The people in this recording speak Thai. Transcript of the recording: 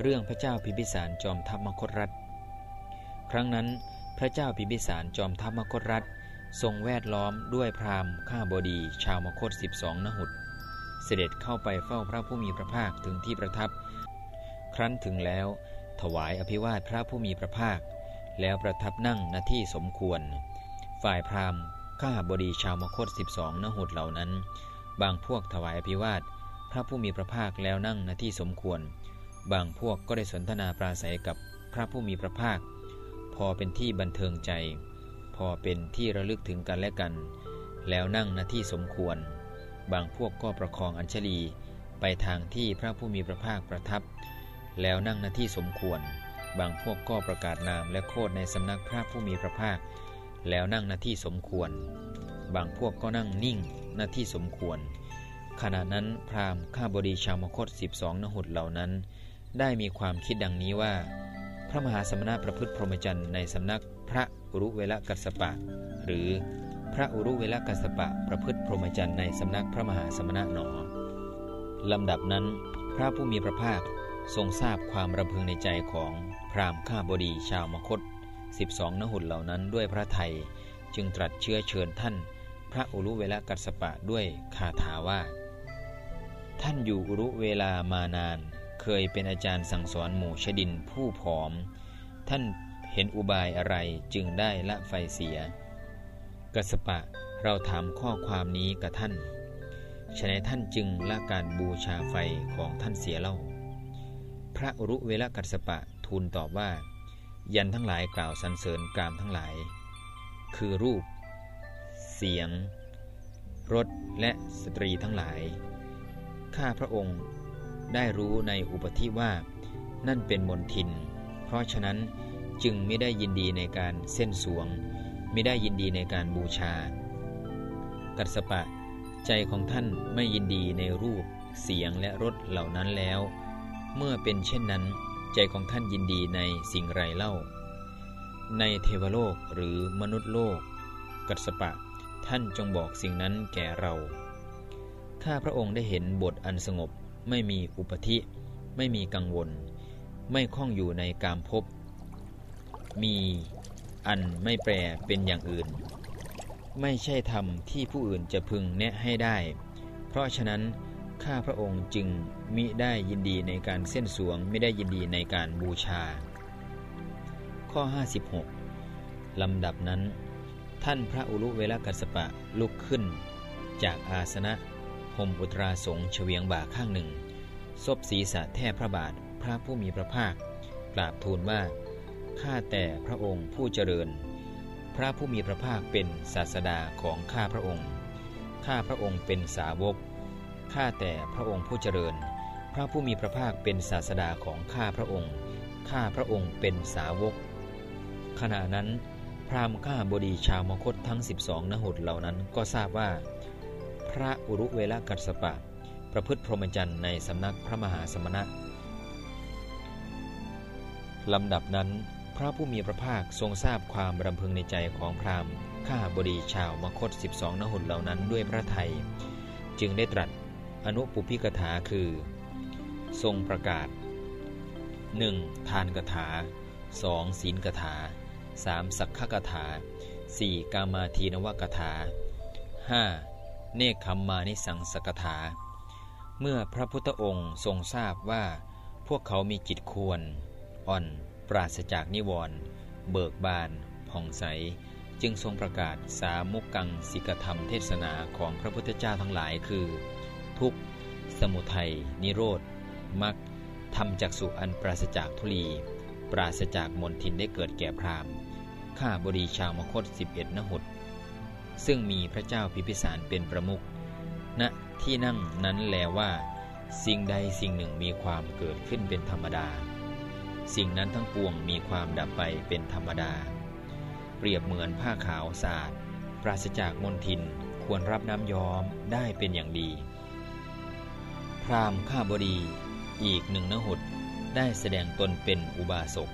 เรื่องพระเจ้าพิพิสารจอมทัพมคตรัฐ ครั้งนั้นพระเจ้าพิพิสารจอมทัพมคตรัฐ ทรงแวดล้อมด้วยพราหมณ์ข้าบดีชาวมคตสิบสองนหุดเสด็จเข้าไปเฝ้าพระผู้มีพระภาคถึงที่ประทับ ครั้นถึงแล้ว ถวายอภิวาทพระผู้มีพระภาค แล้วประทับนั่งณที่สมควร ฝ่ายพราหมณ์ข้าบดีชาวมคตสิบสองนหุดเหล่านั้น บางพวกถวายอภิวาทพระผู้มีพระภาคแล้วนั่งณที่สมควร บางพวกก็ได้สนทนาปราศัยกับพระผู้มีพระภาค พอเป็นที่บันเทิงใจ พอเป็นที่ระลึกถึงกันและกัน แล้วนั่งณที่สมควร บางพวกก็ประคองอัญชลีไปทางที่พระผู้มีพระภาคประทับ แล้วนั่งณที่สมควร บางพวกก็ประกาศนามและโคดในสำนักพระผู้มีพระภาค แล้วนั่งณที่สมควร บางพวกก็นั่งนิ่งณที่สมควรขณะนั้นพราหมณ์ข้าบดีชาวมคต 12 นหุดเหล่านั้น ได้มีความคิดดังนี้ว่า พระมหาสมณะประพฤติพรหมจรรย์ในสำนักพระอุรุเวลกัสปะ หรือพระอุรุเวลกัสปะประพฤติพรหมจรรย์ในสำนักพระมหาสมณะหนอลำดับนั้น พระผู้มีพระภาคทรงทราบความรำพึงในใจของพราหมณ์ข้าบดีชาวมคต 12 นหุดเหล่านั้นด้วยพระไทยจึงตรัสเชื้อเชิญท่าน พระอุรุเวลกัสปะด้วยคาถาว่า ท่านอยู่อุรุเวลามานาน เคยเป็นอาจารย์สั่งสอนหมู่ชดินผู้ผอม ท่านเห็นอุบายอะไรจึงได้ละไฟเสีย กสปะเราถามข้อความนี้กับท่านฉนัยท่านจึงละการบูชาไฟของท่านเสียเล่า พระอรุเวลกัสปะทูลตอบว่า ยันทั้งหลายกล่าวสรรเสริญกามทั้งหลาย คือรูป เสียง รสและสตรีทั้งหลาย ข้าพระองค์ ได้รู้ในอุปธิว่า นั่นเป็นมนทิน เพราะฉะนั้นจึงไม่ได้ยินดีในการเส้นสวง ไม่ได้ยินดีในการบูชา กัสปะ ใจของท่านไม่ยินดีในรูป เสียงและรสเหล่านั้นแล้ว เมื่อเป็นเช่นนั้น ใจของท่านยินดีในสิ่งไรเล่า ในเทวโลกหรือมนุษย์โลก กัสปะ ท่านจงบอกสิ่งนั้นแก่เราข้าพระองค์ได้เห็นบทอันสงบ ไม่มีอุปธิ ไม่มีกังวล ไม่คล้องอยู่ในกามภพมีอันไม่แปรเป็นอย่างอื่น ไม่ใช่ธรรมที่ผู้อื่นจะพึงแนะให้ได้ เพราะฉะนั้นข้าพระองค์จึงมิได้ยินดีในการเส้นสวงไม่ได้ยินดีในการบูชา ข้อ 56 ลำดับนั้น ท่านพระอุลุเวลกัสปะลุกขึ้น จากอาสนะ ห่มอุตราสงเฉวียงบ่าข้างหนึ่ง ซบศีรษะแทบพระบาทพระผู้มีพระภาค กราบทูลว่า ข้าแต่พระองค์ผู้เจริญ พระผู้มีพระภาคเป็นศาสดาของข้าพระองค์ ข้าพระองค์เป็นสาวก ข้าแต่พระองค์ผู้เจริญ พระผู้มีพระภาคเป็นศาสดาของข้าพระองค์ ข้าพระองค์เป็นสาวก ขณะนั้น พราหมณ์ข้าบดีชาวมคตทั้ง 12นหดเหล่านั้นก็ทราบว่า พระอุรุเวลกัสปะ ประพฤติพรหมจรรย์ในสำนักพระมหาสมณะลำดับนั้น พระผู้มีพระภาคทรงทราบความรำพึงในใจของพราหมณ์ ข้าบดีชาวมคต 12 นหุนเหล่านั้นด้วยพระไทย จึงได้ตรัสอนุปุพิกถาคือ ทรงประกาศ 1. ทานกถา 2. ศีลกถา 3. สักขกถา 4. กามาทีนวกถา 5. เนคขมมานิสังสกถา เมื่อพระพุทธองค์ทรงทราบว่าพวกเขามีจิตควร อ่อน ปราศจากนิวรณ์เบิกบานผ่องใส จึงทรงประกาศสามุกังสิกธรรมเทศนาของพระพุทธเจ้าทั้งหลายคือ ทุกสมุทัย นิโรธมักทำจากสุอันปราศจากทุลี ปราศจากมนทินได้เกิดแก่พรามข้าบดีชาวมคต11นหุด ซึ่งมีพระเจ้าพิพิสารเป็นประมุขณที่นั่งนั้นแลว่า สิ่งใดสิ่งหนึ่งมีความเกิดขึ้นเป็นธรรมดา สิ่งนั้นทั้งปวงมีความดับไปเป็นธรรมดา เปรียบเหมือนผ้าขาวสะอาดปราศจากมลทินควรรับน้ำย้อมได้เป็นอย่างดี พรามข้าบดีอีกหนึ่งนหุดได้แสดงตนเป็นอุบาสก